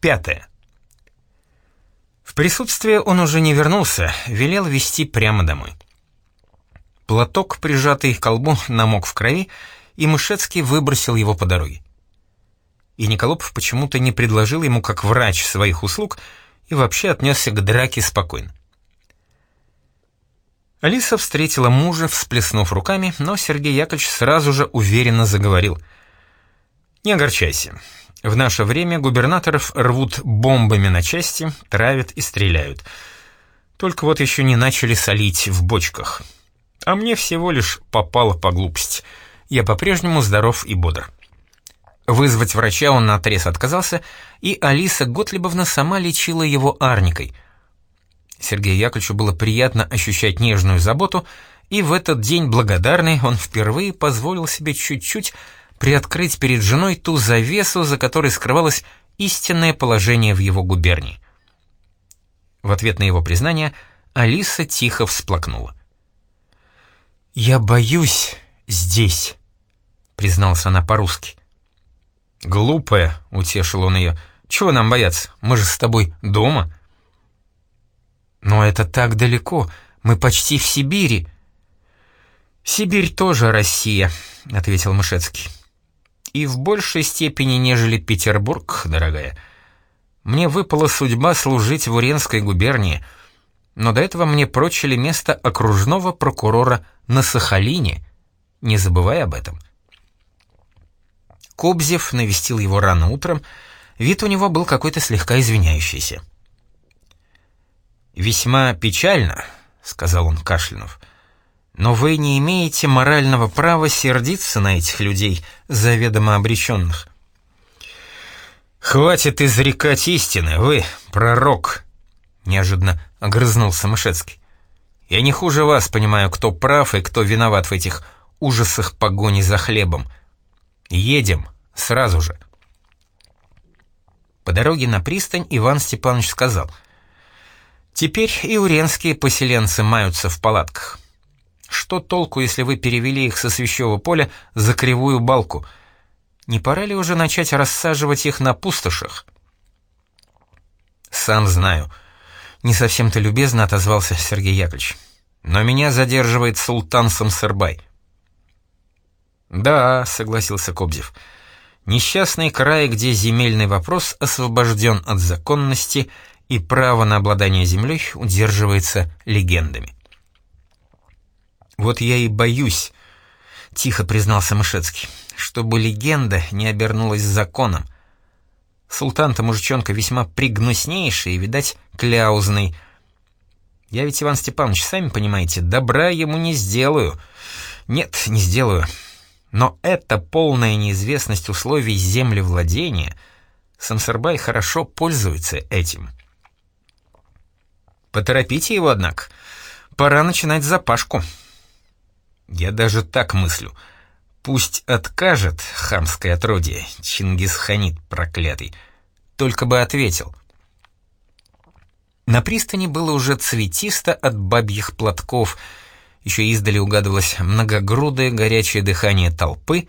Пятое. В присутствие он уже не вернулся, велел вести прямо домой. Платок, прижатый к колбу, намок в крови, и Мышецкий выбросил его по дороге. И Николопов почему-то не предложил ему как врач своих услуг и вообще отнесся к драке спокойно. Алиса встретила мужа, всплеснув руками, но Сергей Яковлевич сразу же уверенно заговорил. «Не огорчайся. В наше время губернаторов рвут бомбами на части, травят и стреляют. Только вот еще не начали солить в бочках. А мне всего лишь попало по глупости. Я по-прежнему здоров и бодр». Вызвать врача он наотрез отказался, и Алиса Готлибовна сама лечила его арникой — Сергею Яковлевичу было приятно ощущать нежную заботу, и в этот день благодарный он впервые позволил себе чуть-чуть приоткрыть перед женой ту завесу, за которой скрывалось истинное положение в его губернии. В ответ на его признание Алиса тихо всплакнула. «Я боюсь здесь», — призналась она по-русски. «Глупая», — утешил он ее, — «чего нам бояться? Мы же с тобой дома». «Но это так далеко, мы почти в Сибири». «Сибирь тоже Россия», — ответил Мышецкий. «И в большей степени, нежели Петербург, дорогая. Мне выпала судьба служить в Уренской губернии, но до этого мне прочили место окружного прокурора на Сахалине. Не забывай об этом». Кобзев навестил его рано утром, вид у него был какой-то слегка извиняющийся. «Весьма печально», — сказал он кашлянув, — «но вы не имеете морального права сердиться на этих людей, заведомо обреченных». «Хватит изрекать истины, вы, пророк!» — неожиданно огрызнулся Мышецкий. «Я не хуже вас понимаю, кто прав и кто виноват в этих ужасах погони за хлебом. Едем, сразу же». По дороге на пристань Иван Степанович сказал — Теперь и уренские поселенцы маются в палатках. Что толку, если вы перевели их со свящевого поля за кривую балку? Не пора ли уже начать рассаживать их на пустошах? Сам знаю. Не совсем-то любезно отозвался Сергей Яковлевич. Но меня задерживает султан Самсырбай. Да, согласился Кобзев. Несчастный край, где земельный вопрос освобожден от законности — и право на обладание землей удерживается легендами. «Вот я и боюсь», — тихо признался Мышецкий, «чтобы легенда не обернулась законом. Султан-то мужичонка весьма пригнуснейший и, видать, кляузный. Я ведь, Иван Степанович, сами понимаете, добра ему не сделаю. Нет, не сделаю. Но эта полная неизвестность условий землевладения, Самсарбай хорошо пользуется этим». Поторопите его, однако. Пора начинать запашку. Я даже так мыслю. Пусть откажет хамское отродье, Чингисханит проклятый. Только бы ответил. На пристани было уже цветисто от бабьих платков, еще издали угадывалось многогрудое горячее дыхание толпы,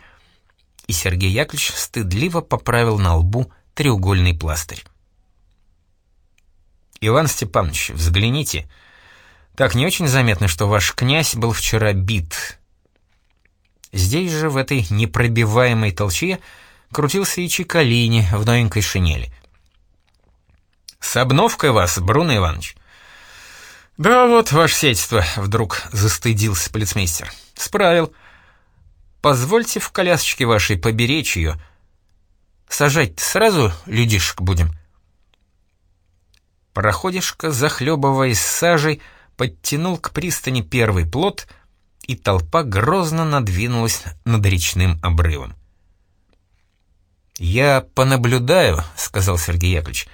и Сергей Яковлевич стыдливо поправил на лбу треугольный пластырь. «Иван Степанович, взгляните. Так не очень заметно, что ваш князь был вчера бит». Здесь же, в этой непробиваемой толчье, крутился и Чекалини в новенькой шинели. «С обновкой вас, Бруно Иванович?» «Да вот, ваше сельство», — вдруг застыдился полицмейстер. «Справил. Позвольте в колясочке вашей поберечь ее. Сажать сразу людишек будем?» Пароходишка, захлебываясь сажей, подтянул к пристани первый плот, и толпа грозно надвинулась над речным обрывом. «Я понаблюдаю», — сказал Сергей Яковлевич.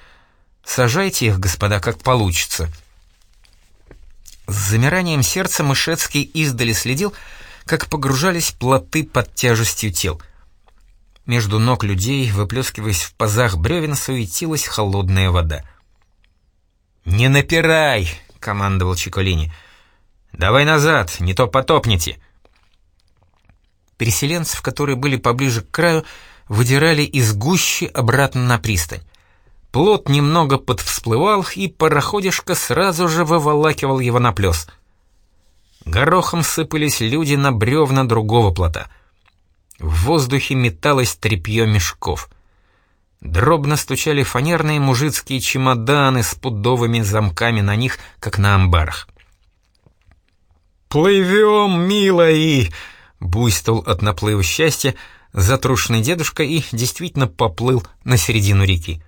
«Сажайте их, господа, как получится». С замиранием сердца Мышецкий издали следил, как погружались плоты под тяжестью тел. Между ног людей, выплескиваясь в пазах бревен, суетилась холодная вода. «Не напирай!» — командовал Чиколини. «Давай назад, не то потопните!» Переселенцев, которые были поближе к краю, выдирали из гущи обратно на пристань. Плот немного подвсплывал, и пароходишка сразу же выволакивал его на плес. Горохом сыпались люди на бревна другого плота. В воздухе металось тряпье мешков. Дробно стучали фанерные мужицкие чемоданы с пудовыми замками на них, как на амбарах. «Плывем, милои!» — буйствовал от наплыва счастья затрушенный дедушка и действительно поплыл на середину реки.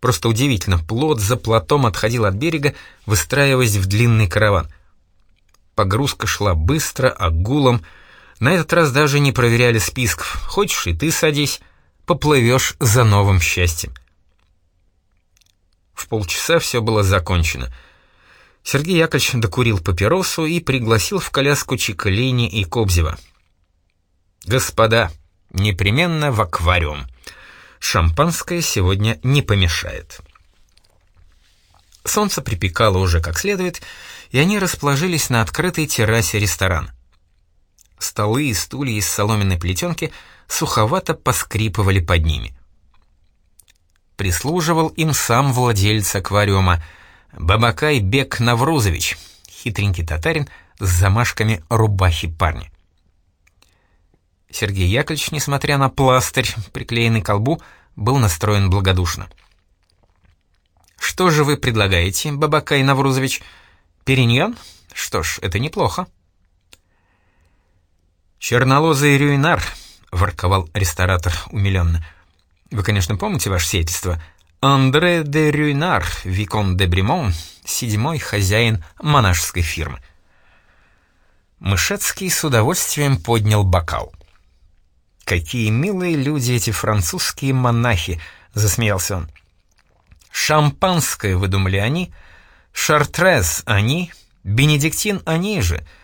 Просто удивительно, плот за плотом отходил от берега, выстраиваясь в длинный караван. Погрузка шла быстро, агулом. На этот раз даже не проверяли списков. Хочешь и ты садись, поплывешь за новым счастьем. В полчаса все было закончено. Сергей Яковлевич докурил папиросу и пригласил в коляску Чикалини и Кобзева. «Господа, непременно в аквариум. Шампанское сегодня не помешает». Солнце припекало уже как следует, и они расположились на открытой террасе ресторана. Столы и стулья из соломенной плетенки суховато поскрипывали под ними. Прислуживал им сам владелец аквариума, Бабакай Бек Наврузович, хитренький татарин с замашками рубахи парня. Сергей Яковлевич, несмотря на пластырь, приклеенный к колбу, был настроен благодушно. «Что же вы предлагаете, Бабакай Наврузович? Периньон? Что ж, это неплохо». «Чернолозый рюинар», — ворковал ресторатор умиленно. «Вы, конечно, помните ваше сетельство. Андре де Рюйнар, Викон де Бремон, седьмой хозяин монашеской фирмы». Мышецкий с удовольствием поднял бокал. «Какие милые люди эти французские монахи!» — засмеялся он. «Шампанское, выдумали они, шартрез они, бенедиктин они же —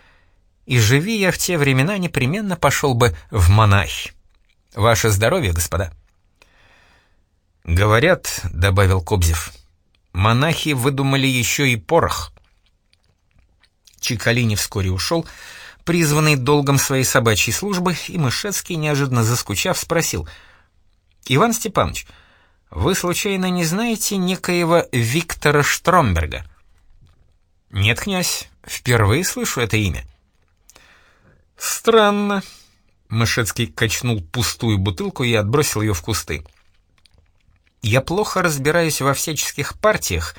и живи я в те времена, непременно пошел бы в монахи. Ваше здоровье, господа. Говорят, — добавил Кобзев, — монахи выдумали еще и порох. Чикалини вскоре ушел, призванный долгом своей собачьей службы, и Мышецкий, неожиданно заскучав, спросил, «Иван Степанович, вы случайно не знаете некоего Виктора Штромберга?» «Нет, князь, впервые слышу это имя». «Странно». Мышецкий качнул пустую бутылку и отбросил ее в кусты. «Я плохо разбираюсь во всяческих партиях,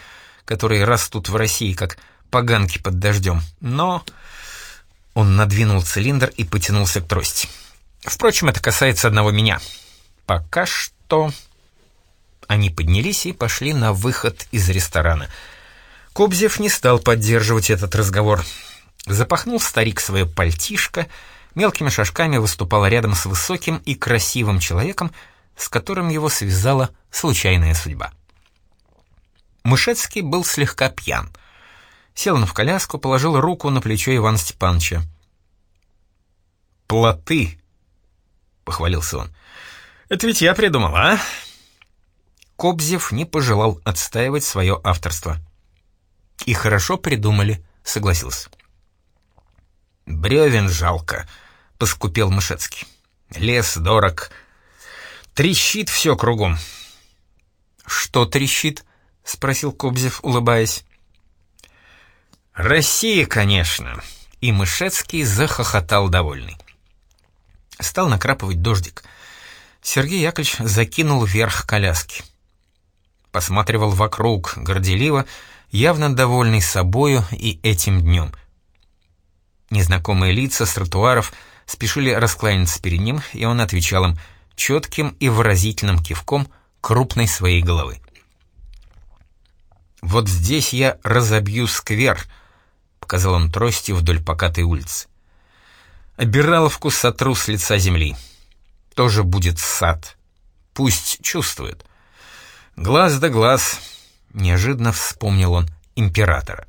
которые растут в России, как поганки под дождем, но...» Он надвинул цилиндр и потянулся к трости. «Впрочем, это касается одного меня. Пока что...» Они поднялись и пошли на выход из ресторана. Кобзев не стал поддерживать этот разговор. Запахнул старик свое пальтишко, мелкими шажками выступал рядом с высоким и красивым человеком, с которым его связала случайная судьба. Мышецкий был слегка пьян. Сел он в коляску, положил руку на плечо Ивана Степановича. «Плоты!» — похвалился он. «Это ведь я придумал, а?» Кобзев не пожелал отстаивать свое авторство. «И хорошо придумали», — согласился. «Бревен жалко», — поскупел Мышецкий. «Лес дорог. Трещит все кругом». «Что трещит?» — спросил Кобзев, улыбаясь. «Россия, конечно!» И Мышецкий захохотал довольный. Стал накрапывать дождик. Сергей Яковлевич закинул вверх коляски. Посматривал вокруг, горделиво, явно довольный собою и этим днем — Незнакомые лица с тротуаров спешили раскланяться перед ним, и он отвечал им четким и выразительным кивком крупной своей головы. «Вот здесь я разобью сквер», — показал он тростью вдоль покатой улицы. «Обираловку сотру с лица земли. Тоже будет сад. Пусть чувствует. Глаз да глаз», — неожиданно вспомнил он императора.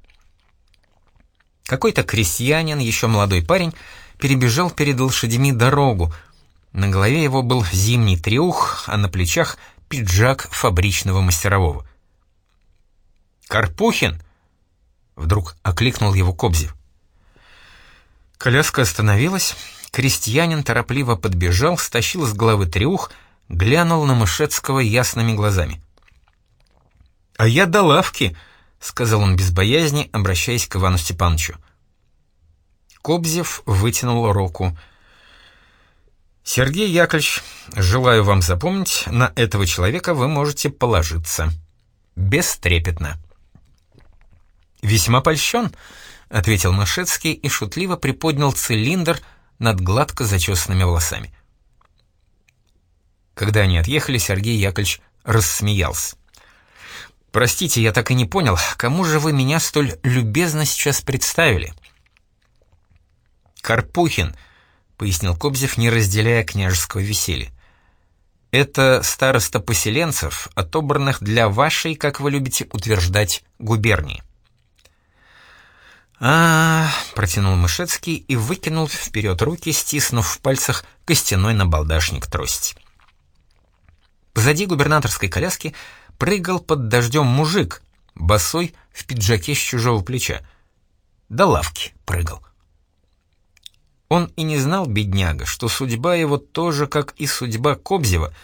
Какой-то крестьянин, еще молодой парень, перебежал перед лошадьми дорогу. На голове его был зимний треух, а на плечах пиджак фабричного мастерового. «Карпухин!» — вдруг окликнул его Кобзев. Коляска остановилась, крестьянин торопливо подбежал, стащил с головы треух, глянул на Мышецкого ясными глазами. «А я до лавки», — сказал он без боязни, обращаясь к Ивану Степановичу. Кобзев вытянул руку. «Сергей Яковлевич, желаю вам запомнить, на этого человека вы можете положиться. Бестрепетно». «Весьма польщен», — ответил Машецкий и шутливо приподнял цилиндр над гладко зачесанными волосами. Когда они отъехали, Сергей Яковлевич рассмеялся. «Простите, я так и не понял, кому же вы меня столь любезно сейчас представили?» «Карпухин», — пояснил Кобзев, не разделяя княжеского веселья. «Это староста поселенцев, отобранных для вашей, как вы любите утверждать, губернии». А, -а, -а протянул Мышецкий и выкинул вперед руки, стиснув в пальцах костяной набалдашник трости. Позади губернаторской коляски прыгал под дождем мужик, босой в пиджаке с чужого плеча. До лавки прыгал. Он и не знал, бедняга, что судьба его тоже, как и судьба Кобзева,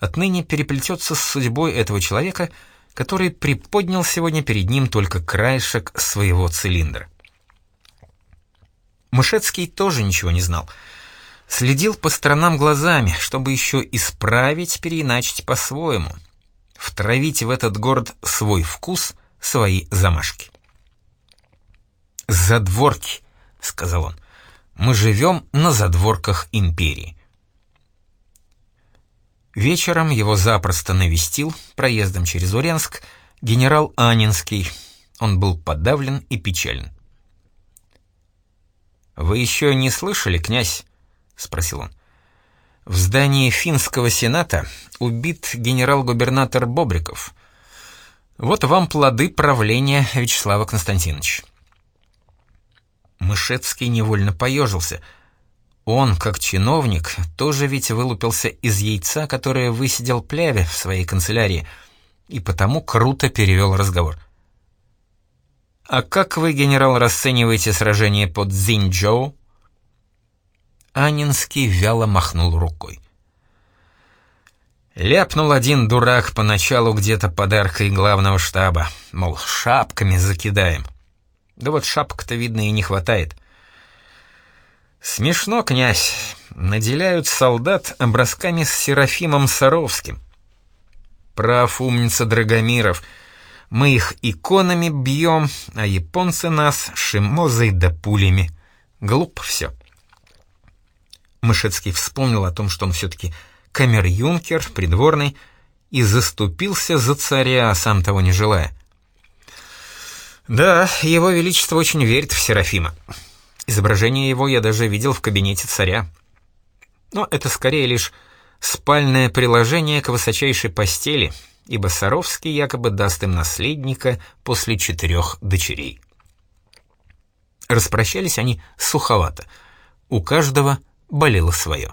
отныне переплетется с судьбой этого человека, который приподнял сегодня перед ним только краешек своего цилиндра. Мышецкий тоже ничего не знал. Следил по сторонам глазами, чтобы еще исправить, переиначить по-своему. Втравить в этот город свой вкус, свои замашки. «Задворки», — сказал он. «Мы живем на задворках империи». Вечером его запросто навестил, проездом через Уренск, генерал Анинский. Он был подавлен и печален. «Вы еще не слышали, князь?» — спросил он. «В здании финского сената убит генерал-губернатор Бобриков. Вот вам плоды правления Вячеслава Константиновича». Мышецкий невольно поежился. Он, как чиновник, тоже ведь вылупился из яйца, которое высидел Пляве в своей канцелярии, и потому круто перевел разговор — «А как вы, генерал, расцениваете сражение под Зиньчжоу?» Анинский вяло махнул рукой. Ляпнул один дурак поначалу где-то подаркой главного штаба, мол, шапками закидаем. Да вот шапок-то, видно, и не хватает. Смешно, князь, наделяют солдат образками с Серафимом Саровским. Прав умница Драгомиров — мы их иконами бьем, а японцы нас шимозой да пулями. Глупо все. Мышецкий вспомнил о том, что он все-таки камер-юнкер, придворный, и заступился за царя, сам того не желая. Да, его величество очень верит в Серафима. Изображение его я даже видел в кабинете царя. Но это скорее лишь спальное приложение к высочайшей постели — ибо Саровский якобы даст им наследника после четырех дочерей. Распрощались они суховато. У каждого болело свое.